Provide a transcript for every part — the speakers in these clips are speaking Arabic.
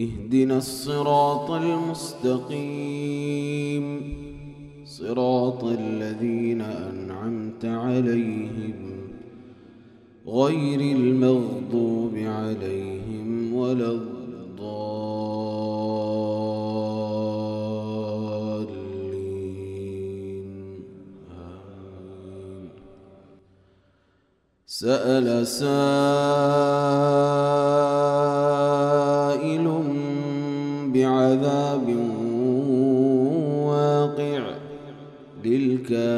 اهدنا الصراط المستقيم. صراط الذين أنعمت عليهم غير المغضوب عليهم ولا الضالين. سأل سائل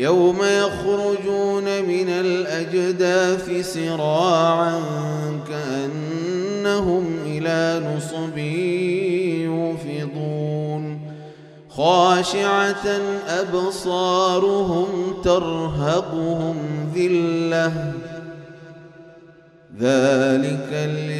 يوم يخرجون من الأجداث سراعا كأنهم إلى نصب يوفضون. خاشعة أبصارهم ترهقهم ذلة. ذلك اليوم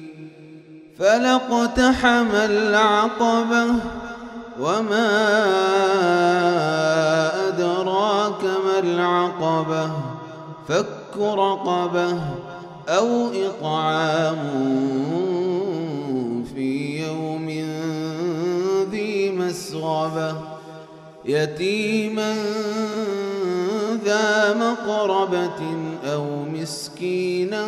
فلاقتحم العقبة وما أدراك ما العقبة فك رقبة أو إطعام في يوم ذي مسغبة. يتيما ذا مقربة أو مسكينا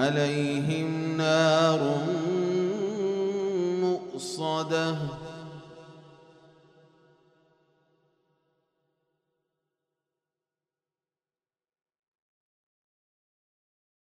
عليهم نار مؤصدة